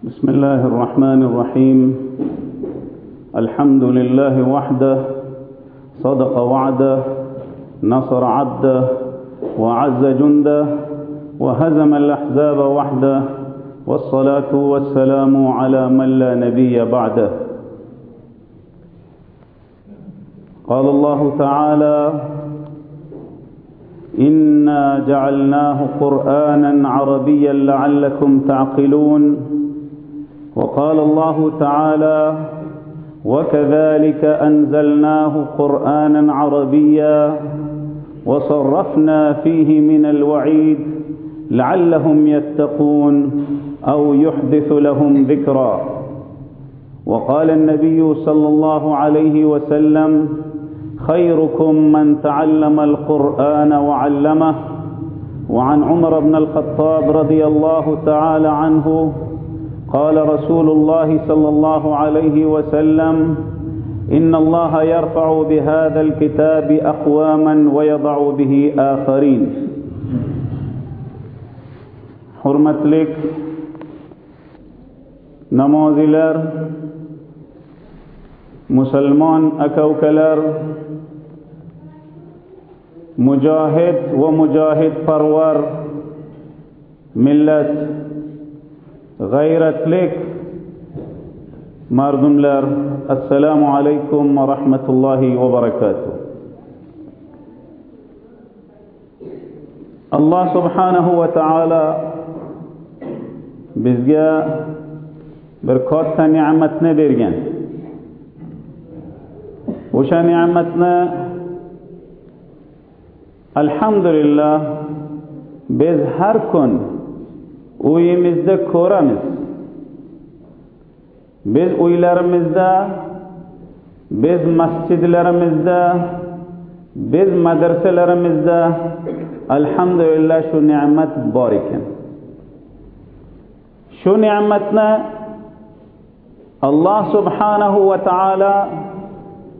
بسم الله الرحمن الرحيم. الحمد لله وحده صدق وعده نصر عبده وعز جنده وهزم الأحزاب وحده والصلاة والسلام على من لا نبي بعده. قال الله تعالى إنا جعلناه قرآنا عربيا لعلكم تعقلون. وقال الله تعالى وكذلك أنزلناه قرآنا عربيا وصرفنا فيه من الوعيد لعلهم يتقون أو يحدث لهم ذكرا. وقال النبي صلى الله عليه وسلم خيركم من تعلم القرآن وعلمه. وعن عمر بن الخطاب رضي الله تعالى عنه قال رسول الله صلى الله عليه وسلم إن الله يرفع بهذا الكتاب أقواما ويضع به آخرين. حرمت لك نموزلر مسلمان أكوكلر مجاهد ومجاهد فرور ملت ملت g'ayratlik mardumlar assalomu alaykum va rahmatullohi va barakatuh alloh subhanahu va taolo bizga bir katta ne'matni bergan o'sha ne'matni alhamdulillah biz har kun uyimizda ko'ramiz. Biz uylarimizda biz masjidlarimizda biz madrasalarimizda alhamdulillah shu ne'mat bor ekan. Shu ne'matni alloh subhanahu va taolo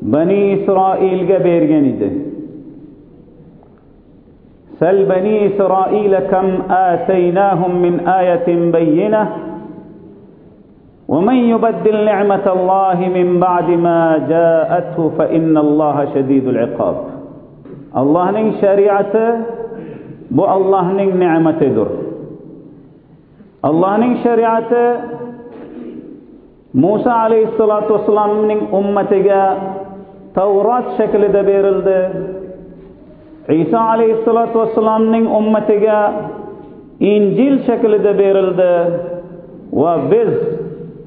bani isroilga bergan edi. سل بني إسرائيل كم آتيناهم من آية بينة ومن يبدل نعمة الله من بعد ما جاءته فإن الله شديد العقاب. الله نين شريعته بو الله نين نعمته در الله نين شريعته موسى عليه الصلاة والسلام نين أمته توراة شكل عيسى عليه الصلاة والسلام نين أمتك إنجيل شكل دبيرل ده وبز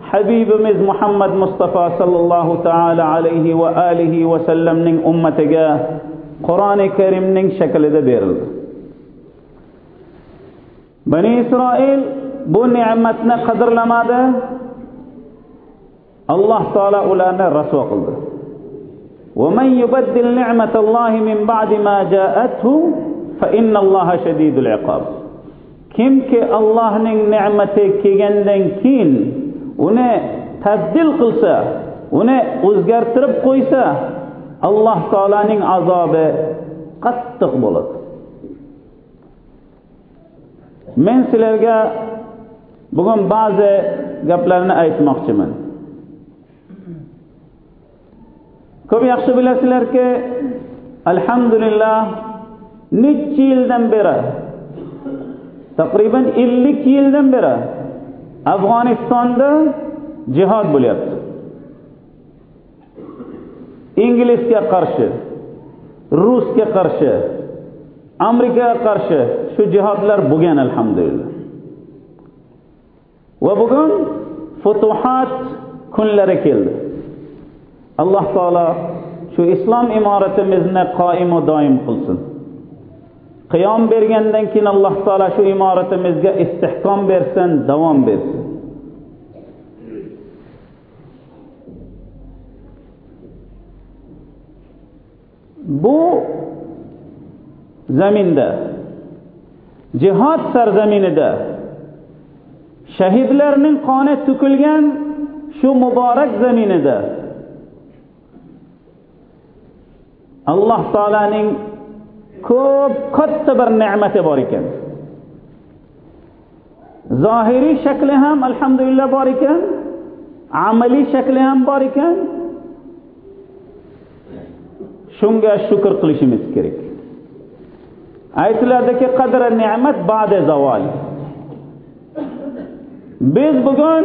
حبيب مز محمد مصطفى صلى الله تعالى عليه وآله وسلم نين أمتك قرآن كريم نين شكل دبيرل بني إسرائيل بو نعمتنا قدر لما ده الله تعالى أولانا رسوة قلده ومن يبدل نعمة الله من بعد ما جاءته فإن الله شديد العقاب. كم كي الله نين نعمته كي جندن كين ونه تبدل قلسا ونه ازگر ترب قويسا الله تعالى نين عذابه قد تقبلت من سلرگا بقوم بعض قبلنا ايت مخشمن. Ko'p yaxshi bilasizlarki alhamdulillah necha yildan beri taqriban ellik yildan beri afg'onistonda jihod bo'lyapti. Inglizga qarshi rusga qarshi amerikaga qarshi shu jihodlar bo'lgan alhamdulillah. Va bugun futuhat kunlari keldi. Alloh taolo shu islom imoratimizni qoimu doim qilsin. Qiyom bergandan keyin alloh taolo shu imoratimizga istehkom bersin davom bersin. Bu zaminda jihod sarzaminida shahidlarning qoni to'kilgan shu muborak zaminida alloh taolaning ko'p katta bir ne'mati bor ekan. Zohiriy shakli ham alhamdulillah bor ekan. Amaliy shakli ham bor ekan. Shunga shukr qilishimiz kerak. Aytiladiki qadra ne'mat ba'da zavol. Biz bugun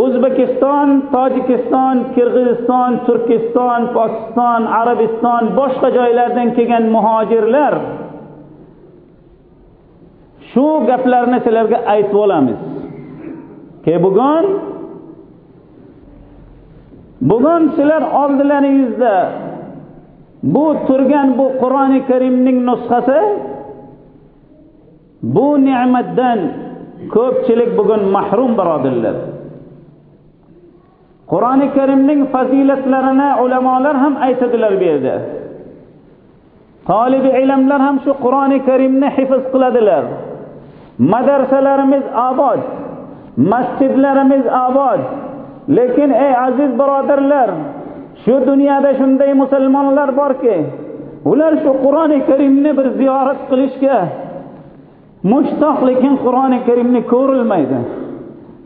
o'zbekiston tojikiston qirg'iziston turkiston pokiston arabiston boshqa joylardan kelgan muhojirlar shu gaplarni sizlarga aytib olamiz. Ke bugun bugun sizlar oldilaringizda bu turgan bu qur'oni karimning nusxasi bu ne'matdan ko'pchilik bugun mahrum birodarlar qur'oni karimning fazilatlarini ulamolar ham aytadilar bu yerda. Tolibi ilmlar ham shu qur'oni karimni hifz qiladilar. Madrasalarimiz obod masjidlarimiz obod. Lekin ey aziz birodarlar shu dunyoda shunday musulmonlar borki ular shu qur'oni karimni bir ziyorat qilishga mushtoq lekin qur'oni karimni ko'rilmaydi.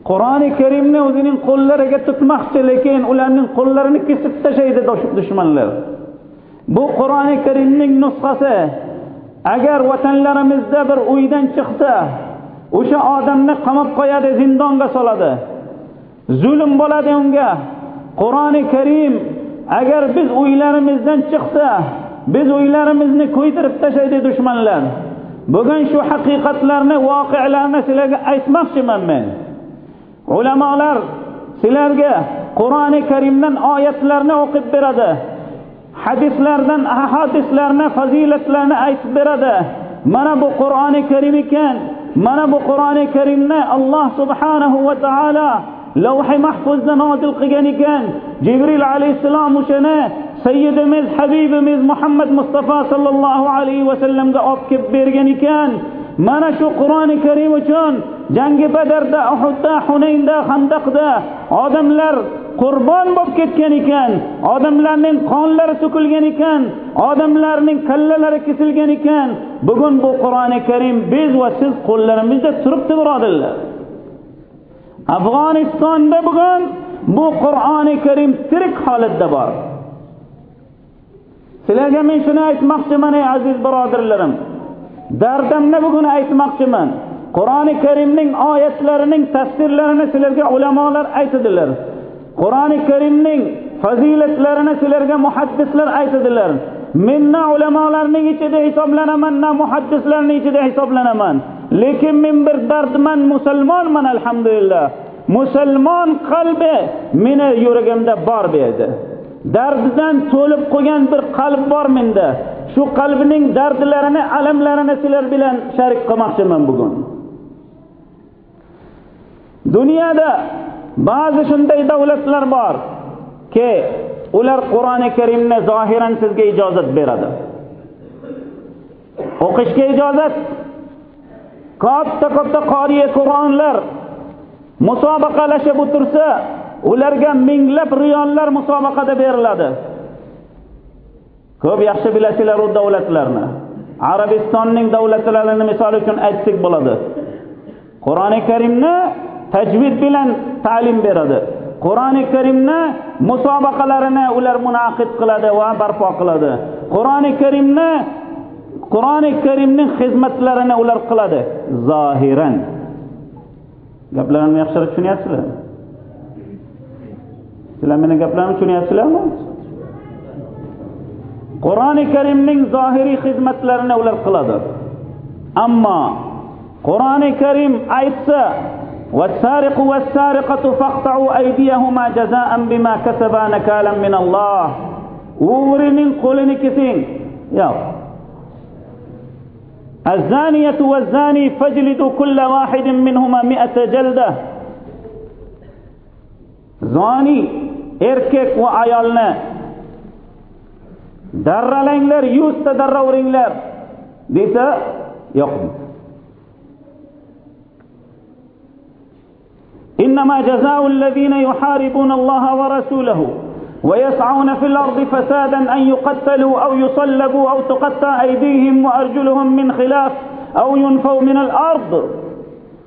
Qur'oni karimni o'zining qo'llariga tutmoqchi lekin ularning qo'llarini kesib tashlaydi dushmanlar. Bu qur'oni karimning nusxasi. Agar vatanlarimizda bir uydan chiqsa o'sha odamni qamab qo'yadi zindonga soladi. Zulm bo'ladi unga. Qur'oni karim agar biz uylarimizdan chiqsa biz uylarimizni ko'ydirib tashlaydi dushmanlar. Bugun shu haqiqatlarni voqealarni sizlarga aytmoqchiman men. Ulamolar sizlarga qur'oni karimdan oyatlarni o'qib beradi. Hadislardan ahadislarni fazilatlarni aytib beradi. Mana bu qur'oni karim ekan. Mana bu qur'oni karimni alloh subhanahu va taolo lavhi mahfuzda nozil qilgan ekan. Jibril alayhissalom o'shani sayyidimiz habibimiz muhammad mustafa sollallohu alayhi vasallamga olib kelib bergan ekan. Mana shu qur'oni karim uchun jangi badarda uhudda hunaynda handaqda odamlar qurbon bo'lib ketgan ekan odamlarning qonlari to'kilgan ekan odamlarning kallalari kesilgan ekan. Bugun bu qur'oni karim biz va siz qo'llarimizda turibdi birodarlar afg'onistonda bugun bu qur'oni karim tirik holatda bor. Sizlarga men shuni aytmoqchiman ey aziz birodarlarim dardimni bugun aytmoqchiman? Qur'oni karimning oyatlarining tafsirlarini sizlarga ulamolar aytadilar. Qur'oni karimning fazilatlarini sizlarga muhaddislar aytadilar. Menna ulamolarning ichida hisoblanaman na muhaddislarning ichida hisoblanaman. Lekin men bir dardman musulmonman alhamdulillah. Musulmon qalbi meni yuragimda bor bu yerda dardidan to'lib qolgan bir qalb bor menda. Shu qalbining dardlarini alamlarini sizlar bilan sharik qilmoqchiman bugun. Dunyoda ba'zi shunday davlatlar borki ular qur'oni karimni zohiran sizga ijozat beradi. O'qishga ijozat. Katta katta qoriya qur'onlar musobaqalashib o'tirsa ularga minglab riyollar musobaqada beriladi. Ko'p yaxshi bilasizlar u davlatlarni. Arabistonning davlatlarini misol uchun aytsak bo'ladi. Qur'oni karimni tajvid bilan ta'lim beradi. Qur'oni karimni musobaqalarini ular munaqid qiladi va barpo qiladi. Qur'oni karimni qur'oni karimning xizmatlarini ular qiladi. Zohiran. Gaplarimni yaxshiroq tushunyapsizlarmi? sizlar meni gaplarimni tushunyapsizlarmi? Qur'oni karimning zohiriy xizmatlarini ular qiladi ammo qur'oni karim aytsa والسارق والسارقة فاقطعوا أيديهما جزاء بما كسبا نكالا من الله o'g'rining qo'lini kesing yo'q الزانية والزاني فاجلدوا كل واحد منهما مئة جلدة zoni erkak va ayolni darralanglar yuzta darra uringlar desa yo'q إنما جزاء الذين يحاربون الله ورسوله ويسعون في الأرض فسادا أن يقتلوا أو يصلبوا أو تقطع أيديهم وأرجلهم من خلاف أو ينفوا من الأرض.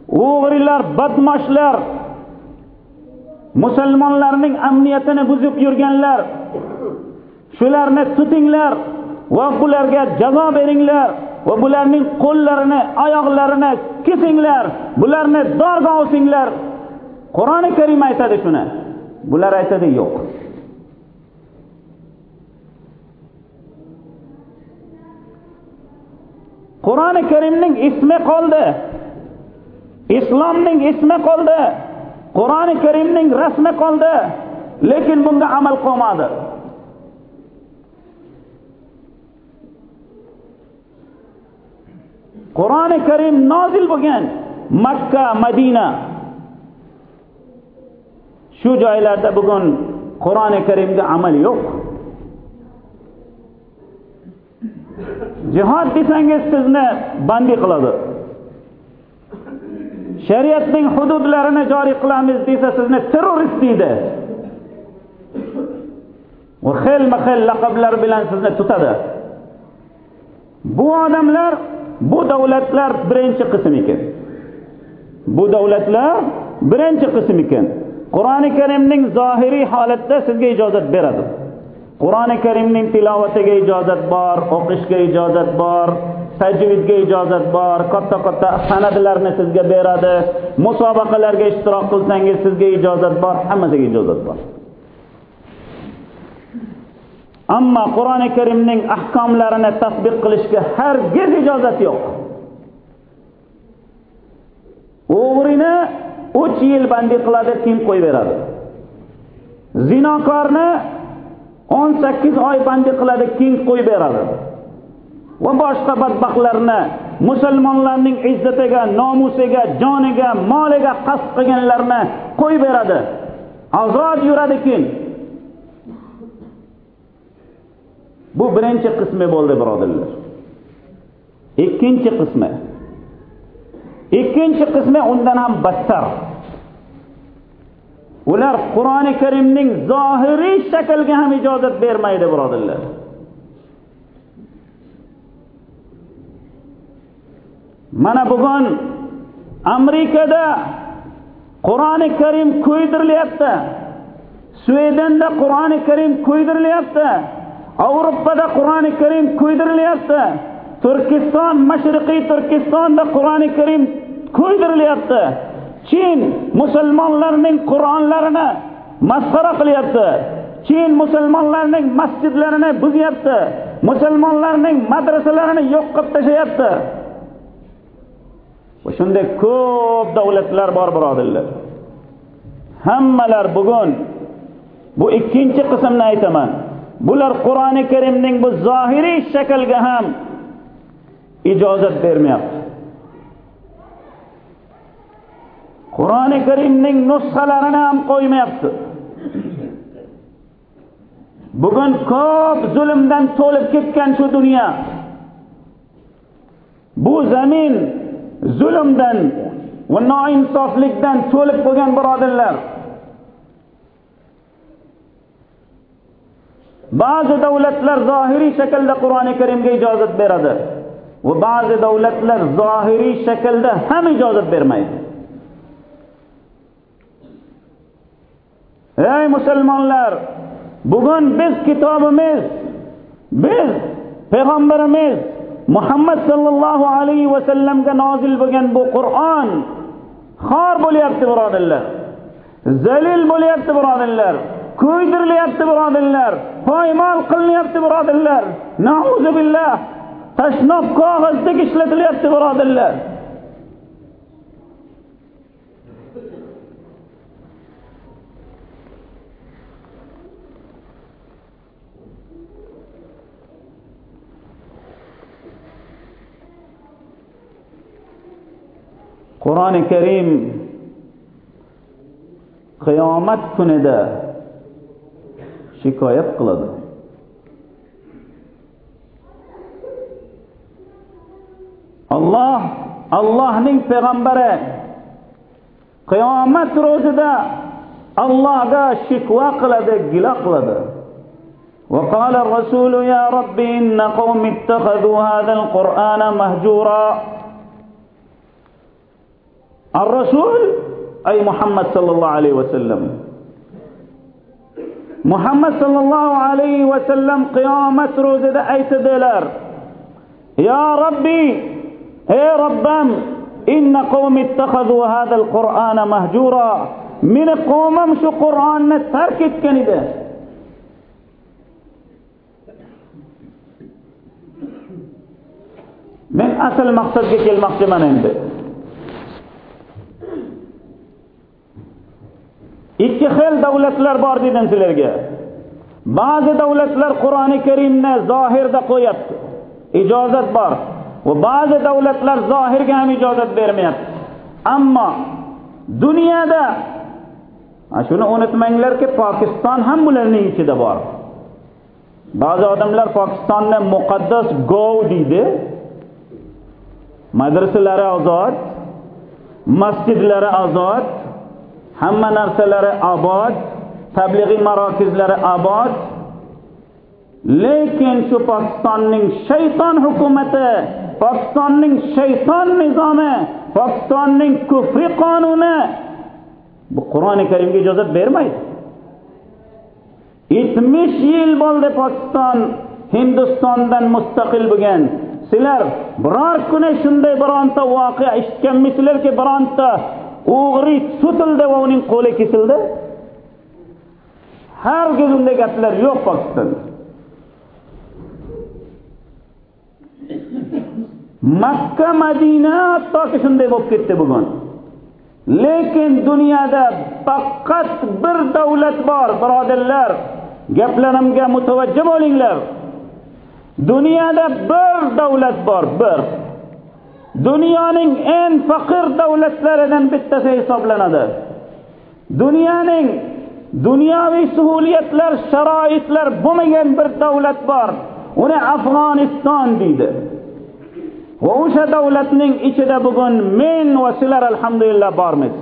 o'g'rilar badmoshlar musulmonlarning amniyatini buzib yurganlar shularni tutinglar va bularga jazo beringlar va bularning qo'llarini oyoqlarini kesinglar bularni dorga osinglar qur'oni karim aytadi shuni. Bular aytadi yo'q. Qur'oni karimning ismi qoldi. Islomning ismi qoldi. Qur'oni karimning rasmi qoldi. Lekin bunga amal qilmadi. Qur'oni karim nozil bo'lgan makka madina. Shu joylarda bugun qur'oni karimga amal yo'q. Jihod desangiz sizni bandi qiladi. Shariatning hududlarini joriy qilamiz desa sizni terrorist deydi. Va xilma xil laqablar bilan sizni tutadi. Bu odamlar bu davlatlar birinchi qism ekan. Bu davlatlar birinchi qism ekan. Qur'oni karimning zohiriy holatda sizga ijozat beradi. Qur'oni karimning tilovatiga ijozat bor o'qishga ijozat bor tajvidga ijozat bor katta katta sanadlarni sizga beradi. Musobaqalarga ishtirok qilsangiz sizga ijozat bor hammasiga ijozat bor. Ammo qur'oni karimning ahkomlarini tasbiq qilishga hargiz ijozat yo'q. O'g'rini uch yil bandi qiladi kim qo'yib beradi zinokorni o'n sakkiz oy bandi qiladi kim qo'yib beradi va boshqa badbaxtlarni musulmonlarning izzatiga nomusiga joniga moliga qasd qilganlarni qo'yib beradi ozod yuradi keyin bu birinchi qismi bo'ldi birodarlar. Ikkinchi qismi. Ikkinchi qismi undan ham battar. Ular qur'oni karimning zohiriy shaklga ham ijozat bermaydi birodarlar. Mana bugun amerikada qur'oni karim ko'ydirilyapti swedenda qur'oni karim ko'ydirilyapti Avropada Qur'oni Karim ko'ydirilyapti. Turkiston, Mashriqiy Turkistonda Qur'oni Karim ko'ydirilyapti. Chin musulmonlarning Qur'onlarini masxara qilyapti. Chin musulmonlarning masjidlarini buzyapti. Musulmonlarning madrasalarini yo'q qilib tashlayapti. Va shunday ko'p davlatlar bor birodarlar. Hammalar bugun bu ikkinchi qismni aytaman. Bular qur'oni karimning bu zohiriy shaklga ham ijozat bermayapti. Qur'oni karimning nusxalarini ham qo'ymayapti. Bugun ko'p zulmdan to'lib ketgan shu dunyo. Bu zamin zulmdan va noinsoflikdan to'lib bo'lgan birodarlar. Ba'zi davlatlar zohiriy shaklda qur'oni karimga ijozat beradi va ba'zi davlatlar zohiriy shaklda ham ijozat bermaydi. Ey musulmonlar bugun biz kitobimiz biz payg'ambarimiz muhammad sallallohu alayhi vasallamga nozil bo'lgan bu qur'on xor bo'lyapti birodarlar zalil bo'lyapti birodarlar. Ko'ydirilyapti birodarlar poymol qilinyapti birodarlar. Nauzu billah tashnab qog'ozdek ishlatilyapti birodarlar. Qur'oni karim qiyomat kunida shikoyat qiladi Alloh Allohning payg'ambari qiyomat ro'zida Allohga shikva qiladi, gila qiladi. وقال الرسول يا رب إن قوم اتخذوا هذا القرآن مهجورا الرسول أي محمد صلى الله عليه وسلم muhammad sollallohu alayhi vasallam qiyomat ro'zida aytadilar yo robbiy ey robbam inna qavmi ittakhadhu hadha al-qur'ana mahjura meni qavmim shu qur'onni tark etgan edi men asl maqsadga kelmoqchiman endi ikki xil davlatlar bor dedim sizlarga. Ba'zi davlatlar qur'oni karimni zohirda qo'yapti. Ijozat bor. Va ba'zi davlatlar zohirga ham ijozat bermayapti. Ammo dunyoda shuni unutmanglarki pokiston ham bularning ichida bor. Ba'zi odamlar pokistonni muqaddas gov deydi. Madrasalari ozod masjidlari ozod hamma narsalari obod tablig'iy marokizlari obod. Lekin shu pokistonning shayton hukumati pokistonning shayton nizomi pokistonning kufri qonuni bu qur'oni karimga ijozat bermaydi. Yetmish yil bo'ldi pokiston hindistondan mustaqil bo'lgan. Sizlar biror kuni shunday bironta voqea eshitganmisizlarki bironta o'g'ri tutildi va uning qo'li kesildi. Hargiz unday gaplar yo'q pokistonda makka madina hattoki shunday bo'lib ketdi bugun. Lekin dunyoda faqat bir davlat bor birodarlar gaplarimga mutavajjih bo'linglar dunyoda bir davlat bor bir. Dunyoning eng faqir davlatlaridan bittasi hisoblanadi. Dunyoning dunyoviy suhuliyatlar sharoitlar bo'lmagan bir davlat bor. Uni afg'oniston deydi. Va o'sha davlatning ichida bugun men va sizlar alhamdulillah bormiz.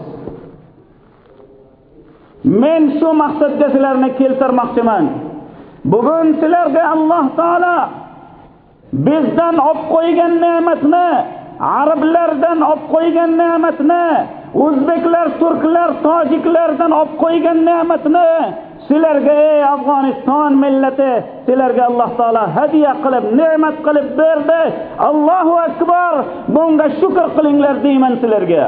Men shu maqsadga sizlarni keltirmoqchiman. Bugun sizlarga alloh taolo bizdan olib qo'ygan ne'matni arablardan olib qo'ygan ne'matni o'zbeklar turklar tojiklardan olib qo'ygan ne'matni sizlarga ey afg'oniston millati sizlarga alloh taolo hadya qilib ne'mat qilib berdi. Allohu akbar. Bunga shukr qilinglar deyman sizlarga.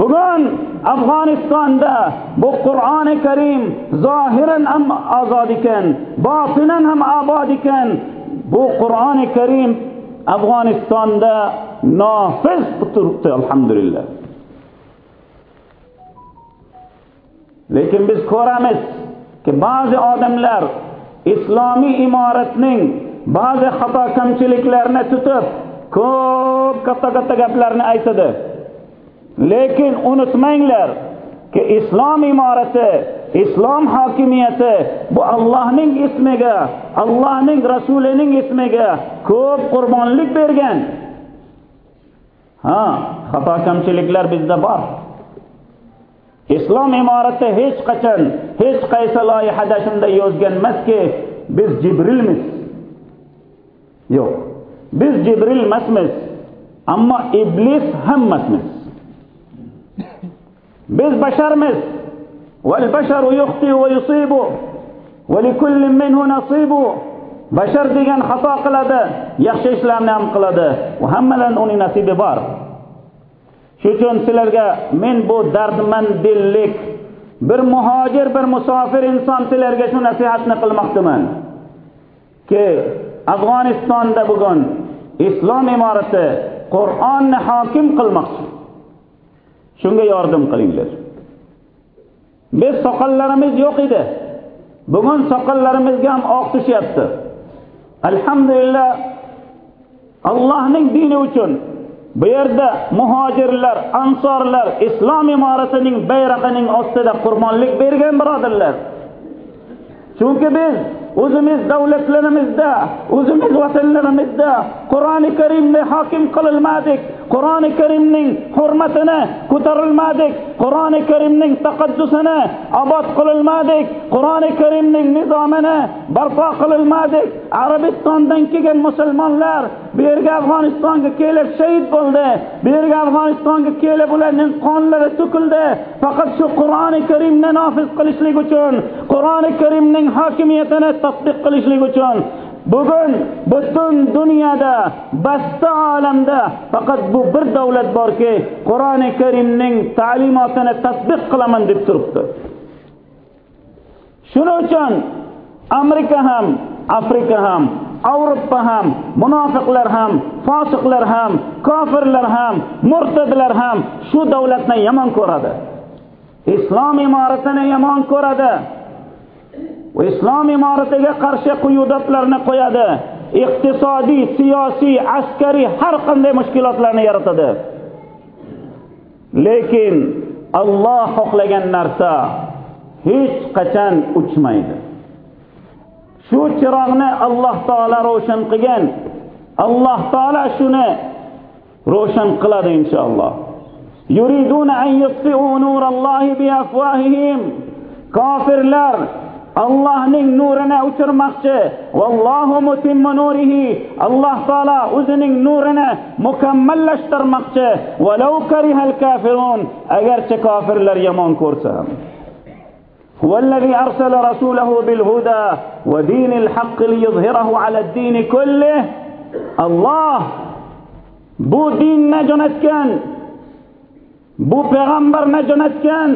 Bugun afg'onistonda bu qur'oni karim zohiran ham ozod ekan botinan ham obod ekan. Bu qur'oni karim afg'onistonda nofiz turibdi alhamdulillah. Lekin biz ko'ramizki ba'zi odamlar islomiy imoratning ba'zi xato kamchiliklarni tutib ko'p katta katta gaplarni aytadi. Lekin unutmanglar ki islom imorati islom hokimiyati bu allohning ismiga allohning rasulining ismiga ko'p qurbonlik bergan. Ha xato kamchiliklar bizda bor. Islom imorati hech qachon hech qaysi loyihada shunday yozgan emaski biz jibrilmiz. Yo'q biz jibril emasmiz ammo iblis ham emasmiz biz basharmiz. والبشر يخطئ ويصيب ولكل منه نصيب bashar degan xato qiladi yaxshi ishlarni ham qiladi va hammadan uning nasibi bor shu uchun sizlarga men bu dardmand dillik bir muhojir bir musofir inson sizlarga shu nasihatni qilmoqchiman ki afg'onistonda bugun islom imorati qur'onni hokim qilmoqchi shunga yordam qilinglar biz soqollarimiz yo'q edi. Bugun soqollarimizga ham oq tushyapti. Alhamdulillah allohning dini uchun bu yerda muhojirlar ansorlar islom imoratining bayrog'ining ostida qurbonlik bergan birodarlar. Chunki biz o'zimiz davlatlarimizda o'zimiz vatanlarimizda qur'oni karimni hokim qilolmadik qur'oni karimning hurmatini ko'tarilmadik qur'oni karimning taqaddusini obod qilolmadik qur'oni karimning nizomini barpo qilolmadik arabistondan kelgan musulmonlar bu yerga afg'onistonga kelib shahid bo'ldi. Bu yerga afg'onistonga kelib ularning qonlari to'kildi. Faqat shu qur'oni karimni nofiz qilishlik uchun qur'oni karimning hokimiyatini tatbiq qilishlik uchun. Bugun butun dunyoda basta olamda faqat bu bir davlat borki qur'oni karimning ta'limotini tasdiq qilaman deb turibdi. Shuning uchun amerika ham afrika ham Avrupa ham, munofiqlar ham, fosiqlar ham, kofirlar ham, murtidlar ham shu davlatni yomon ko'radi. Islom imoratini yomon ko'radi. Va islom imoratiga qarshi quyudatlarni qo'yadi. Iqtisodiy, siyosiy, askariy har qanday mushkilotlarni yaratadi. Lekin Alloh xohlagan narsa hech qachon uchmaydi. Shu chiroqni alloh taolo ro'shan qilgan. Alloh taolo shuni ro'shan qiladi inshaalloh. Yuriduna an yutfi'u nurallohi biafwahihim kofirlar Allohning nurini o'chirmoqchi vallohu mutimmu nurihi. Alloh taolo o'zining nurini mukammallashtirmoqchi. Walau karihal kafirun agarcha kofirlar yomon ko'rsa ham. هو الذي أرسل رسوله بالهدى ودين الحق ليظهره على الدين كله. الله. بو دين نجنتكن بو پیغمبر نجنتكن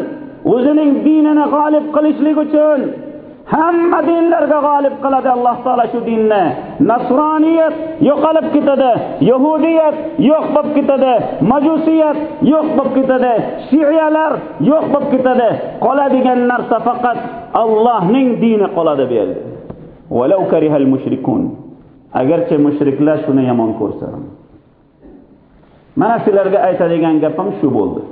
وزنين ديننا غالب قلش قتون hamma dinlarga g'olib qiladi alloh taolo shu dinni. Nasroniyat yo'qolib ketadi yahudiyat yo'q bo'lib ketadi majusiyat yo'q bo'lib ketadi shiyalar yo'q bo'lib ketadi. Qoladigan narsa faqat allohning dini qoladi bu yerda. Valau karihal mushrikun. Agarcha mushriklar shuni yomon ko'rsa mana sizlarga aytadigan gapim shu bo'ldi.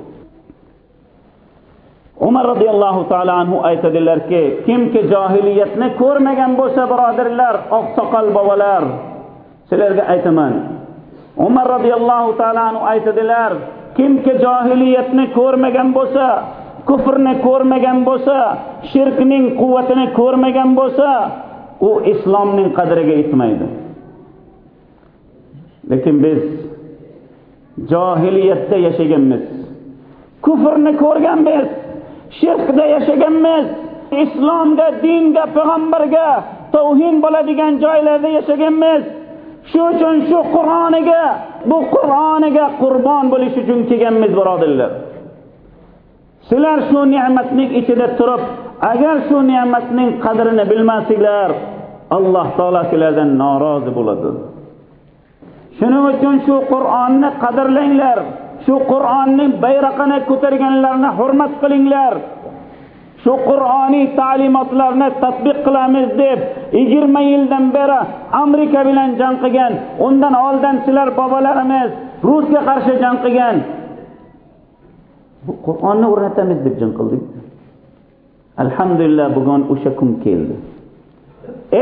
Umar roziyallohu taolo anhu aytadilarki kimki johiliyatni ko'rmagan bo'lsa birodarlar oqsoqol bobolar sizlarga aytaman. Umar roziyallohu taolo anhu aytadilar kimki johiliyatni ko'rmagan bo'lsa kufrni ko'rmagan bo'lsa shirkning quvvatini ko'rmagan bo'lsa u islomning qadriga yetmaydi. Lekin biz johiliyatda yashaganmiz. Kufrni ko'rganmiz. Shirkda yashaganmiz. Islomga dinga payg'ambarga tavhin bo'ladigan joylarda yashaganmiz. Shu uchun shu qur'oniga bu qur'oniga qurbon bo'lish uchun kelganmiz birodarlar. Sizlar shu ne'matning ichida turib agar shu ne'matning qadrini bilmasanglar alloh taolo sizlardan norozi bo'ladi. Shuning uchun shu qur'onni qadrlanglar. Shu qur'onning bayrog'ini ko'targanlarni hurmat qilinglar. Shu qur'oniy ta'limotlarni tatbiq qilamiz deb yigirma yildan beri amerika bilan jang qilgan undan oldin sizlar bobolarimiz rusga qarshi jang qilgan. Bu qur'onni o'rnatamiz deb jang qildik. Alhamdulillah bugun o'sha kun keldi.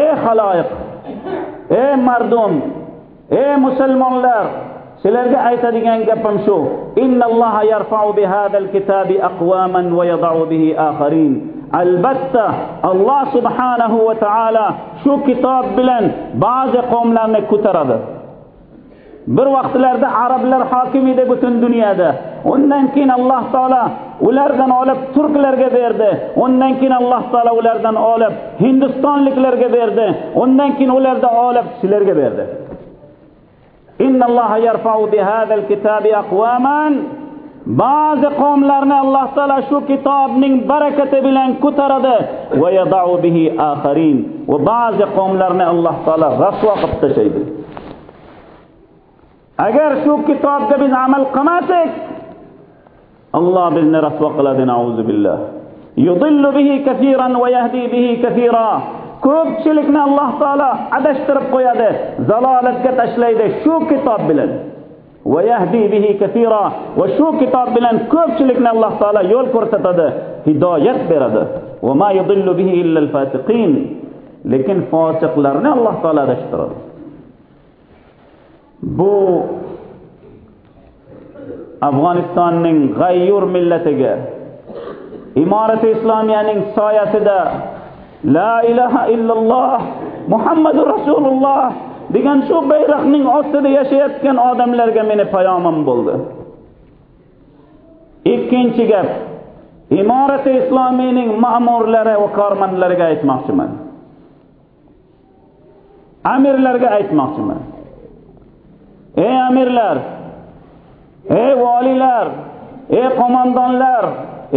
Ey haloyiq ey mardum ey musulmonlar sizlarga aytadigan gapim shu innalloha yarfa'u bihadal kitabi aqwaman va yad'u bihi akharin. Albatta alloh subhanahu va taolo shu kitob bilan ba'zi qavmlarni ko'taradi. Bir vaqtlarda arablar hokim edi butun dunyoda. Undan keyin alloh taolo ulardan olib turklarga berdi. Undan keyin alloh taolo ulardan olib hindistonliklarga berdi. Undan keyin ulardan olib sizlarga berdi innalloha yarfa'u bihadal kitabi aqwaman ba'zi qavmlarni alloh taolo shu kitobning barakati bilan ko'taradi va yadau bihi akharin va ba'zi qavmlarni alloh taolo rasvo qilib tashlaydi agar shu kitobga biz amal qilmasak alloh bizni rasvo qiladi nauzu billah yudillu bihi kaseeran va yahdi bihi kaseera ko'pchilikni alloh taolo adashtirib qo'yadi zalolatga tashlaydi. Shu kitob bilan. Va yahdi bihi va shu kitob bilan ko'pchilikni alloh taolo yo'l ko'rsatadi hidoyat beradi. Ma yudillu bihi illa al-fasiqin. Lekin fosiqlarni alloh taolo adashtiradi. Bu afg'onistonning g'ayyur millatiga imorati islomiyaning soyasida la ilaha illalloh muhammadu rasululloh degan shu bayroqning ostida yashayotgan odamlarga meni payomim bo'ldi. Ikkinchi gap imorati islomiyning ma'murlari va kormandlariga aytmoqchiman. Amirlarga aytmoqchiman. Ey amirlar ey voliylar ey qo'mondonlar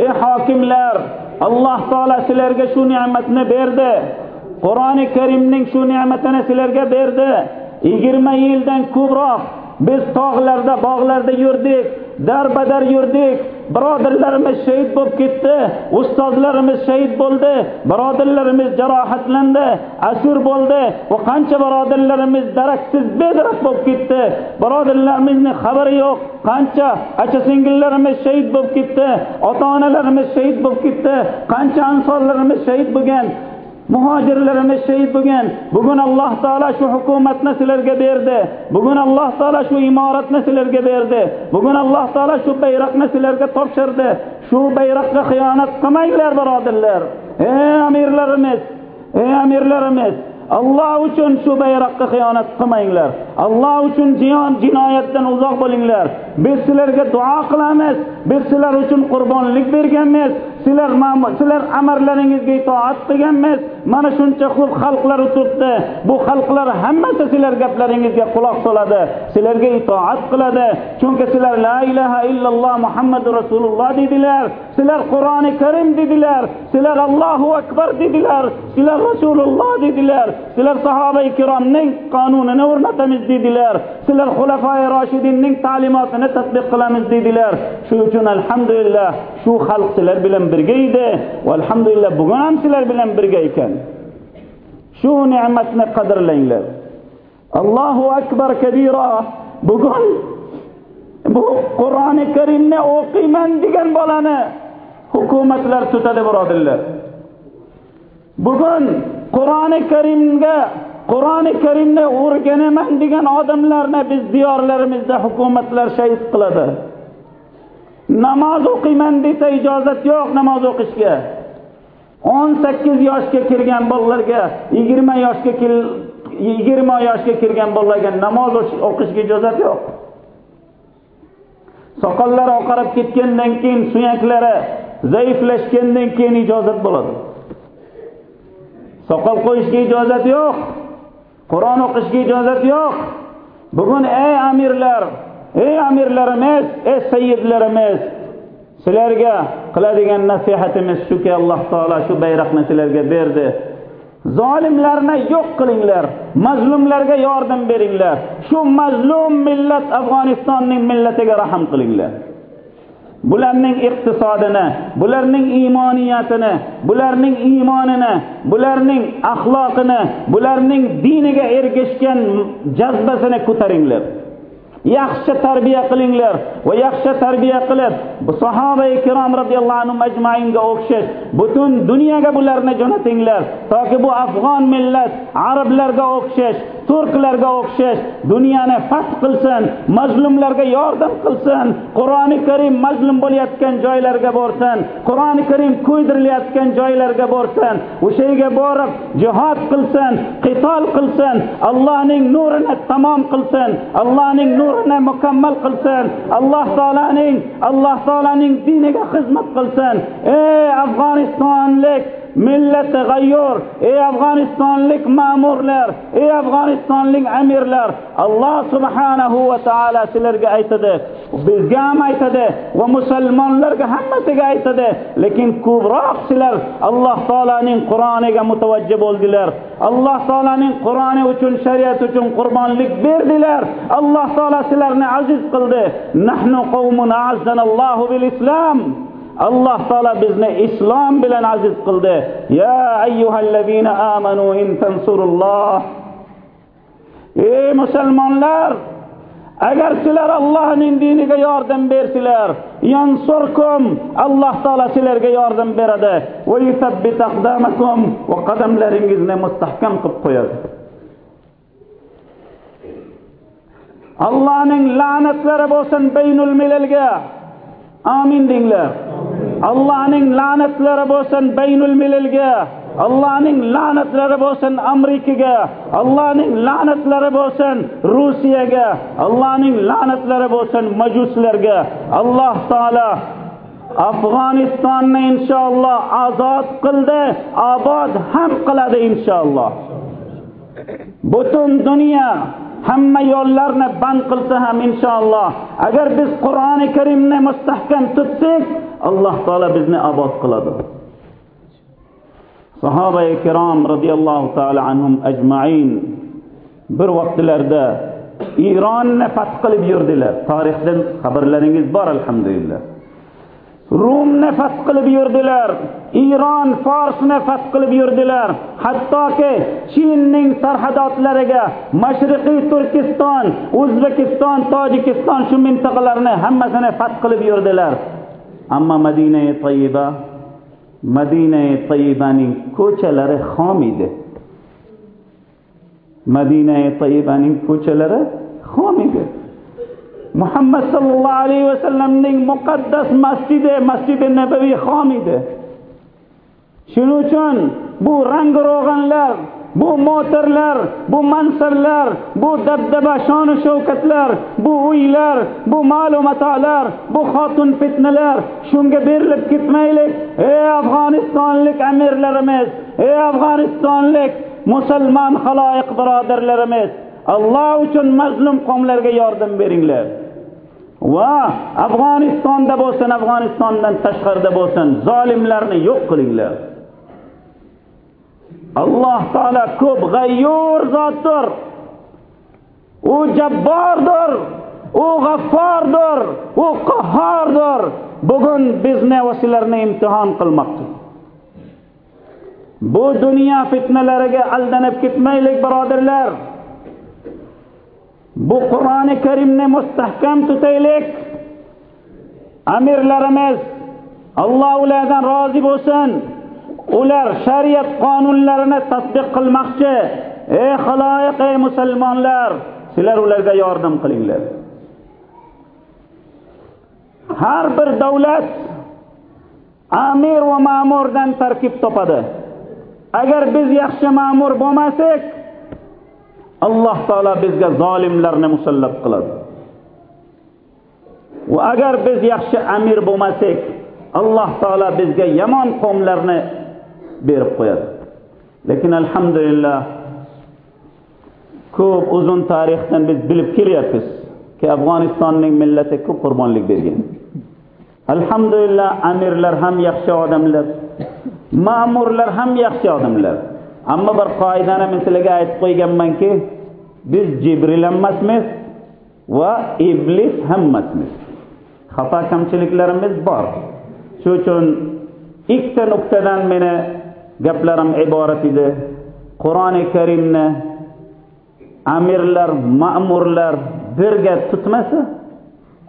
ey hokimlar alloh taolo sizlarga shu ne'matni berdi. Qur'oni karimning shu ne'matini sizlarga berdi. Yigirma yildan ko'proq biz tog'larda bog'larda yurdik. Darbadar yurdik. Birodarlarimiz shahid bo'lib ketdi. Ustozlarimiz shahid bo'ldi. Birodarlarimiz jarohatlandi. Asir bo'ldi. Va qancha birodarlarimiz daraksiz bedarak bo'lib ketdi. Birodarlarimizni xabari yo'q. Qancha acha singillarimiz shahid bo'lib ketdi. Ota onalarimiz shahid bo'lib ketdi. Qancha ansorlarimiz shahid bo'lgan. Muhojirlarimiz shahid bo'lgan. Bugun alloh taolo shu hukumatni sizlarga berdi. Bugun alloh taolo shu imoratni sizlarga berdi. Bugun alloh taolo shu bayroqni sizlarga topshirdi. Shu bayroqqa xiyonat qilmanglar birodarlar. Ey amirlarimiz ey amirlarimiz alloh uchun shu bayroqqa xiyonat qilmanglar. Alloh uchun jiyon jinoyatdan uzoq bo'linglar. Biz sizlarga duo qilamiz. Biz sizlar uchun qurbonlik berganmiz. Sizlar sizlar amrlaringizga itoat qilganmiz. Mana shuncha ko'p xalqlar o'tiribdi bu xalqlar hammasi sizlar gaplaringizga quloq soladi sizlarga itoat qiladi. Chunki sizlar la ilaha illalloh muhammadu rasululloh dedilar sizlar qur'oni karim dedilar sizlar allohu akbar dedilar sizlar rasululloh dedilar sizlar sahoba ikromning qonunini o'rnatamiz dedilar sizlar xulafoi roshidinning ta'limotini tatbiq qilamiz dedilar shuning uchun alhamdulillah shu xalq sizlar bilan birga edi va alhamdulillah bugun ham sizlar bilan birga ekan shu ne'matni qadrlanglar allohu akbar kabira bugun bu qur'oni karimni o'qiyman degan bolani hukumatlar tutadi birodarlar. Bugun qur'oni karimga qur'oni karimni o'rganaman degan odamlarni biz diyorlarimizda hukumatlar shahid qiladi. Namoz o'qiyman desa ijozat yo'q namoz o'qishga. O'n sakkiz yoshga kirgan bolalarga yigirma yoshga yigirma yoshga kirgan bolalarga namoz o'qishga ijozat yo'q. Soqollari oqarib ketgandan keyin suyaklari zaiflashgandan keyin ijozat bo'ladi. Soqol qo'yishga ijozat yo'q. Qur'on o'qishga ijozat yo'q. Bugun ey amirlar ey amirlarimiz ey sayyidlarimiz sizlarga qiladigan nasihatimiz shuki alloh taolo shu bayroqni sizlarga berdi. Zolimlarni yo'q qilinglar mazlumlarga yordam beringlar. Shu mazlum millat afg'onistonning millatiga rahm qilinglar. Bularning iqtisodini bularning iymoniyatini bularning iymonini bularning axloqini bularning diniga ergashgan jazbasini ko'taringlar. Yaxshi tarbiya qilinglar va yaxshi tarbiya qilib bu sahoba ikrom roziyallohu anhu majmainga o'xshash butun dunyoga bularni jo'natinglar. Toki bu afg'on millat arablarga o'xshash turklarga o'xshash dunyoni fath qilsin mazlumlarga yordam qilsin qur'oni karim mazlum bo'layotgan joylarga borsin qur'oni karim kuydirilayotgan joylarga borsin o'sha yerga borib jihod qilsin qitol qilsin allohning nurini tamom qilsin allohning nurini mukammal qilsin alloh taolaning alloh taolaning diniga xizmat qilsin. Ey afg'onistonlik millati g'ayyor ey afg'onistonlik ma'murlar ey afg'onistonlik amirlar. Alloh subhanahu va taolo sizlarga aytadi bizga ham aytadi va musulmonlarga hammasiga aytadi. Lekin ko'proq sizlar alloh taoloning qur'oniga mutavajjih bo'ldilar. Alloh taoloning qur'oni uchun shariat uchun qurbonlik berdilar. Alloh taolo sizlarni aziz qildi. Nahnu qavmun azzanallohu bil islom alloh taolo bizni islom bilan aziz qildi. Ya ayyuhallazina amanu in tansurulloh. Ey musulmonlar agar sizlar allohning diniga yordam bersizlar yansurkum alloh taolo sizlarga yordam beradi. Va yusabbit aqdamakum va qadamlaringizni mustahkam qilib qo'yadi. Allohning la'natlari bo'lsin baynul milalga amin dinglar. Allohning la'natlari bo'lsin baynul milalga allohning la'natlari bo'lsin amerikaga allohning la'natlari bo'lsin rossiyaga allohning la'natlari bo'lsin majuslarga. Alloh taolo afg'onistonni inshaalloh ozod qildi obod ham qiladi inshaalloh. Butun dunyo hamma yo'llarni band qilsa ham inshaalloh agar biz qur'oni karimni mustahkam tutsak alloh taolo bizni obod qiladi sahoba ikrom roziyallohu taolo anhum ajmain bir vaqtlarda Ironni fath qilib yurdilar. Tarixdan xabarlaringiz bor alhamdulillah. Rumni fath qilib yurdilar. Iron, Forsni fath qilib yurdilar. Hattoki Chinning sarhadotlariga Mashriqiy Turkiston, O'zbekiston, Tojikiston shu mintaqalarni hammasini fath qilib yurdilar. Ammo Madinai Tayyiba Madinai Tayyibaning ko'chalari xom edi. Madinai Tayyibaning ko'chalari xom edi. Muhammad sallallohu alayhi vasallamning muqaddas masjidi, Masjidi Nabaviy xom edi. Shuning uchun bu rang ro'g'anlar, bu motorlar, bu mansablar, bu dabdaba shonu shavkatlar, bu uylar, bu ma'lumotlar, bu xotun fitnalar shunga berilib ketmaylik. Ey Afg'onistonlik amirlarimiz, ey Afg'onistonlik musulmon haloyiq birodarlarimiz, Alloh uchun mazlum qavmlarga yordam beringlar. Va Afg'onistonda bo'lsin, Afg'onistondan tashqarida bo'lsin, zolimlarni yo'q qilinglar. alloh taolo ko'p g'ayyur zotdir u jabbordir u g'affordir u qahhordir bugun bizni va sizlarni imtihon qilmoqda bu dunyo fitnalariga aldanib ketmaylik birodarlar bu qur'oni karimni mustahkam tutaylik. Amirlarimiz alloh ulardan rozi bo'lsin. Ular shariat qonunlarini tatbiq qilmoqchi. Ey haloyiq ey musulmonlar sizlar ularga yordam qilinglar. Har bir davlat amir va ma'murdan tarkib topadi. Agar biz yaxshi ma'mur bo'lmasak alloh taolo bizga zolimlarni musallat qiladi. Va agar biz yaxshi amir bo'lmasak alloh taolo bizga yomon qavmlarni berib qo'yadi. Lekin alhamdulillah ko'p uzun tarixdan biz bilib kelyapmiz ki afg'onistonning millati ko'p qurbonlik bergan. Alhamdulillah amirlar ham yaxshi odamlar ma'murlar ham yaxshi odamlar. Ammo bir qoidani men sizlarga aytib qo'yganmanki biz jibril emasmiz va iblis ham emasmiz xato kamchiliklarimiz bor. Shu uchun ikkita nuqtadan meni gaplarim iborat edi. Qur'oni karimni amirlar ma'murlar birga tutmasa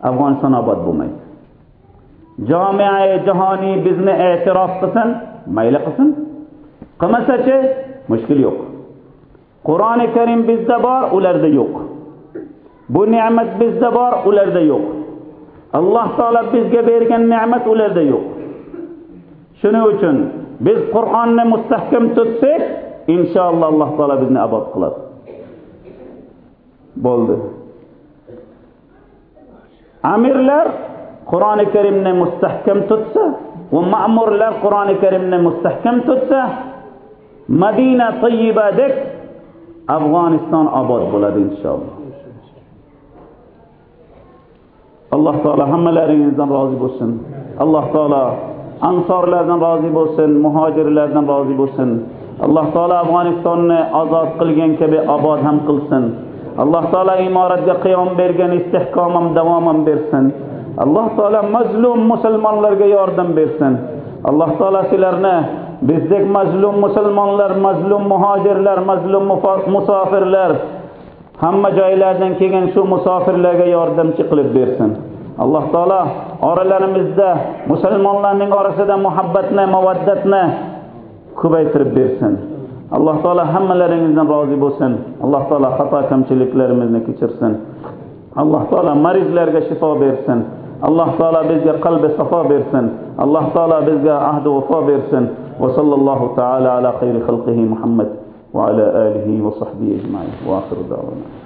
afg'oniston obod bo'lmaydi. Jomia jahoniy bizni e'tirof qilsin mayli qilsin. Qilmasachi mushkul yo'q. Qur'oni karim bizda bor ularda yo'q. Bu ne'mat bizda bor ularda yo'q. Alloh taolo bizga bergan ne'mat ularda yo'q. Shuning uchun biz qur'onni mustahkam tutsak inshaalloh alloh taolo bizni obod qiladi. Bo'ldi. Amirlar qur'oni karimni mustahkam tutsa va ma'murlar qur'oni karimni mustahkam tutsa madina tayyibadek afg'oniston obod bo'ladi inshaalloh. Alloh taolo hammalaringizdan rozi bo'lsin. Alloh taolo ansorlardan rozi bo'lsin muhojirlardan rozi bo'lsin. Alloh taolo afg'onistonni ozod qilgan kabi obod ham qilsin. Alloh taolo imoratga qiyom bergan istehkom ham davom ham bersin. Alloh taolo mazlum musulmonlarga yordam bersin. Alloh taolo sizlarni bizdek mazlum musulmonlar mazlum muhojirlar mazlum musofirlar. Hamma joylardan kelgan shu musofirlarga yordamchi qilib bersin. Alloh taolo oralarimizda musulmonlarning orasida muhabbatni mavoddatni ko'paytirib bersin. Alloh taolo hammalaringizdan rozi bo'lsin. Alloh taolo xato kamchiliklarimizni kechirsin. Alloh taolo marizlarga shifo bersin. الله تعالى بزق قلب صفاء بيرسن. الله تعالى بزق عهد وفاء بيرسن. وصلى الله تعالى على خير خلقه محمد وعلى آله وصحبه أجمعين. وآخر دعوانا.